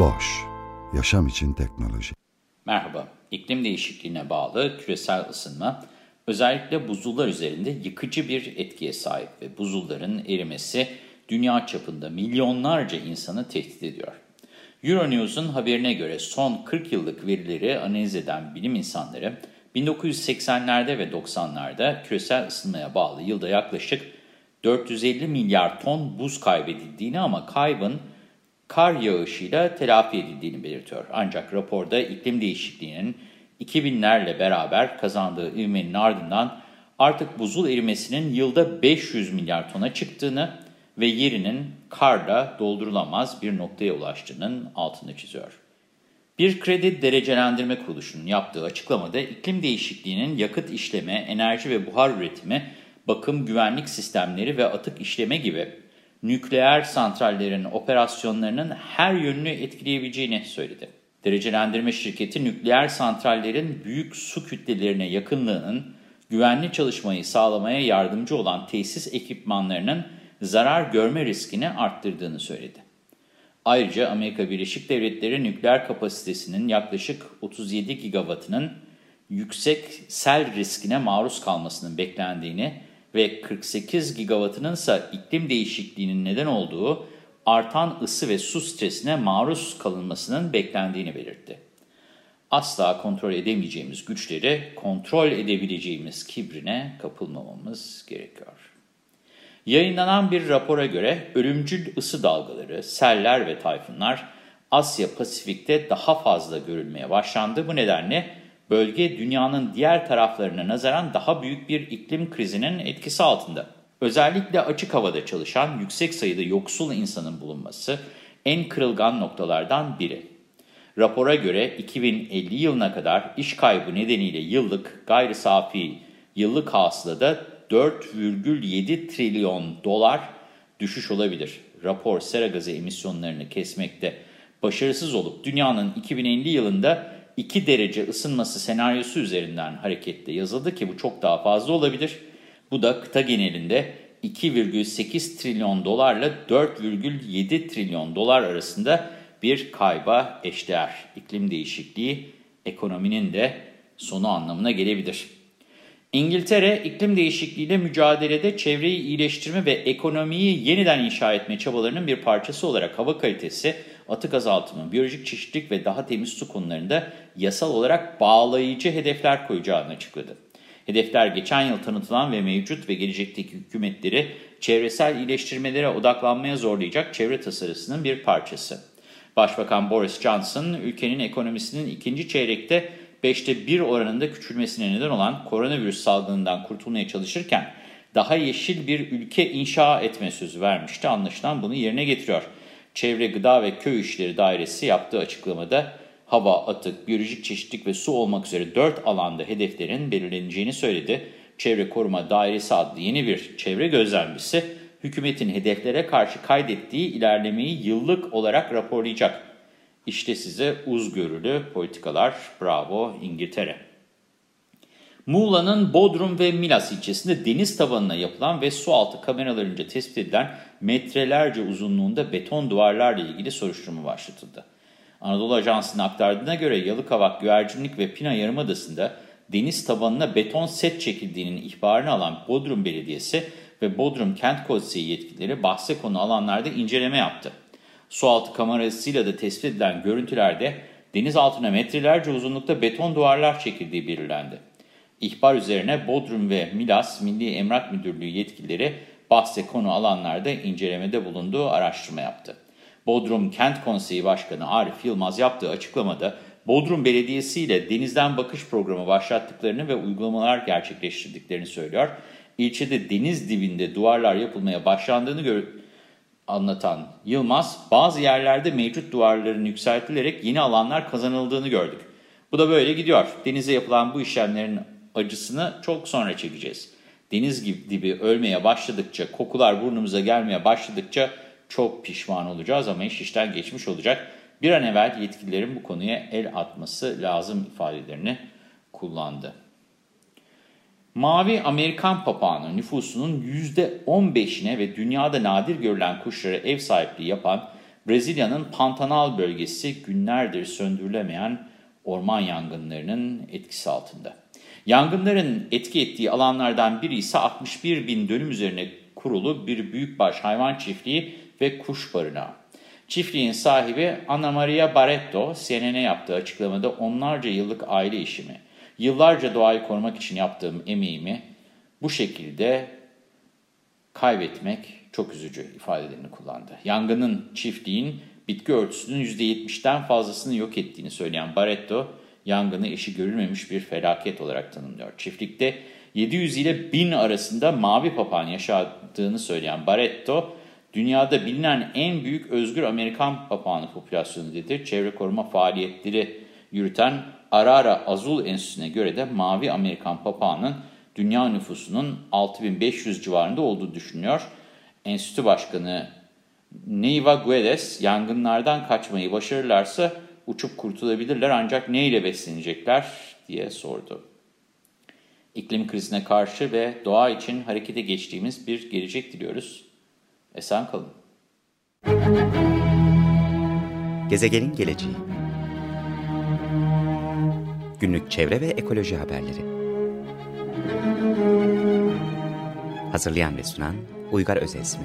Boş, yaşam için teknoloji. Merhaba, iklim değişikliğine bağlı küresel ısınma özellikle buzullar üzerinde yıkıcı bir etkiye sahip ve buzulların erimesi dünya çapında milyonlarca insanı tehdit ediyor. Euronews'un haberine göre son 40 yıllık verileri analiz eden bilim insanları 1980'lerde ve 90'larda küresel ısınmaya bağlı yılda yaklaşık 450 milyar ton buz kaybedildiğini ama kaybın kar yağışıyla telafi edildiğini belirtiyor. Ancak raporda iklim değişikliğinin 2000'lerle beraber kazandığı ivmenin ardından artık buzul erimesinin yılda 500 milyar tona çıktığını ve yerinin karla doldurulamaz bir noktaya ulaştığının altını çiziyor. Bir kredi derecelendirme kuruluşunun yaptığı açıklamada iklim değişikliğinin yakıt işleme, enerji ve buhar üretimi, bakım, güvenlik sistemleri ve atık işleme gibi nükleer santrallerin operasyonlarının her yönünü etkileyebileceğini söyledi. Derecelendirme şirketi nükleer santrallerin büyük su kütlelerine yakınlığının güvenli çalışmayı sağlamaya yardımcı olan tesis ekipmanlarının zarar görme riskini arttırdığını söyledi. Ayrıca Amerika Birleşik Devletleri nükleer kapasitesinin yaklaşık 37 gigawattının yüksek sel riskine maruz kalmasının beklendiğini ve 48 gigawattının ise iklim değişikliğinin neden olduğu artan ısı ve su stresine maruz kalınmasının beklendiğini belirtti. Asla kontrol edemeyeceğimiz güçleri kontrol edebileceğimiz kibrine kapılmamamız gerekiyor. Yayınlanan bir rapora göre ölümcül ısı dalgaları, seller ve tayfunlar Asya Pasifik'te daha fazla görülmeye başlandı. Bu nedenle bölge dünyanın diğer taraflarına nazaran daha büyük bir iklim krizinin etkisi altında. Özellikle açık havada çalışan yüksek sayıda yoksul insanın bulunması en kırılgan noktalardan biri. Rapora göre 2050 yılına kadar iş kaybı nedeniyle yıllık gayri safi yıllık hasılada 4,7 trilyon dolar düşüş olabilir. Rapor sera gazı emisyonlarını kesmekte başarısız olup dünyanın 2050 yılında 2 derece ısınması senaryosu üzerinden hareketle yazıldı ki bu çok daha fazla olabilir. Bu da kıta genelinde 2,8 trilyon dolarla 4,7 trilyon dolar arasında bir kayba eşdeğer. İklim değişikliği ekonominin de sonu anlamına gelebilir. İngiltere, iklim değişikliğiyle mücadelede çevreyi iyileştirme ve ekonomiyi yeniden inşa etme çabalarının bir parçası olarak hava kalitesi, atık azaltımı, biyolojik çeşitlilik ve daha temiz su konularında yasal olarak bağlayıcı hedefler koyacağını açıkladı. Hedefler geçen yıl tanıtılan ve mevcut ve gelecekteki hükümetleri çevresel iyileştirmelere odaklanmaya zorlayacak çevre tasarısının bir parçası. Başbakan Boris Johnson, ülkenin ekonomisinin ikinci çeyrekte 5'te 1 oranında küçülmesine neden olan koronavirüs salgınından kurtulmaya çalışırken daha yeşil bir ülke inşa etme sözü vermişti. Anlaşılan bunu yerine getiriyor. Çevre, Gıda ve Köy İşleri Dairesi yaptığı açıklamada hava, atık, biyolojik çeşitlilik ve su olmak üzere 4 alanda hedeflerin belirleneceğini söyledi. Çevre Koruma Dairesi adlı yeni bir çevre gözlemcisi hükümetin hedeflere karşı kaydettiği ilerlemeyi yıllık olarak raporlayacak. İşte size uzgörülü politikalar. Bravo İngiltere. Muğla'nın Bodrum ve Milas ilçesinde deniz tabanına yapılan ve su altı kameralarınca tespit edilen metrelerce uzunluğunda beton duvarlarla ilgili soruşturma başlatıldı. Anadolu Ajansı'nın aktardığına göre Yalıkavak, Güvercinlik ve Pina Yarımadası'nda deniz tabanına beton set çekildiğinin ihbarını alan Bodrum Belediyesi ve Bodrum Kent Konseyi yetkilileri bahse konu alanlarda inceleme yaptı. Sualtı kamerasıyla da tespit edilen görüntülerde deniz altına metrelerce uzunlukta beton duvarlar çekildiği belirlendi. İhbar üzerine Bodrum ve Milas Milli Emlak Müdürlüğü yetkilileri bahse konu alanlarda incelemede bulunduğu araştırma yaptı. Bodrum Kent Konseyi Başkanı Arif Yılmaz yaptığı açıklamada Bodrum Belediyesi ile denizden bakış programı başlattıklarını ve uygulamalar gerçekleştirdiklerini söylüyor. İlçede deniz dibinde duvarlar yapılmaya başlandığını anlatan Yılmaz, bazı yerlerde mevcut duvarların yükseltilerek yeni alanlar kazanıldığını gördük. Bu da böyle gidiyor. Denize yapılan bu işlemlerin acısını çok sonra çekeceğiz. Deniz gibi ölmeye başladıkça, kokular burnumuza gelmeye başladıkça çok pişman olacağız ama iş işten geçmiş olacak. Bir an evvel yetkililerin bu konuya el atması lazım ifadelerini kullandı. Mavi Amerikan papağanı nüfusunun %15'ine ve dünyada nadir görülen kuşlara ev sahipliği yapan Brezilya'nın Pantanal bölgesi günlerdir söndürülemeyen orman yangınlarının etkisi altında. Yangınların etki ettiği alanlardan biri ise 61 bin dönüm üzerine kurulu bir büyükbaş hayvan çiftliği ve kuş barınağı. Çiftliğin sahibi Ana Maria Barreto, CNN'e yaptığı açıklamada onlarca yıllık aile işimi, yıllarca doğayı korumak için yaptığım emeğimi bu şekilde kaybetmek çok üzücü ifadelerini kullandı. Yangının çiftliğin bitki örtüsünün %70'den fazlasını yok ettiğini söyleyen Barreto, yangını eşi görülmemiş bir felaket olarak tanımlıyor. Çiftlikte 700 ile 1000 arasında mavi papağan yaşadığını söyleyen Barreto, dünyada bilinen en büyük özgür Amerikan papağanı popülasyonu dedi. Çevre koruma faaliyetleri yürüten Arara Azul Enstitüsü'ne göre de mavi Amerikan papağanın dünya nüfusunun 6500 civarında olduğu düşünülüyor. Enstitü Başkanı Neiva Guedes yangınlardan kaçmayı başarırlarsa uçup kurtulabilirler ancak ne ile beslenecekler diye sordu. İklim krizine karşı ve doğa için harekete geçtiğimiz bir gelecek diliyoruz. Esen kalın. Gezegenin geleceği Günlük çevre ve ekoloji haberleri Hazırlayan ve sunan Uygar Özesmi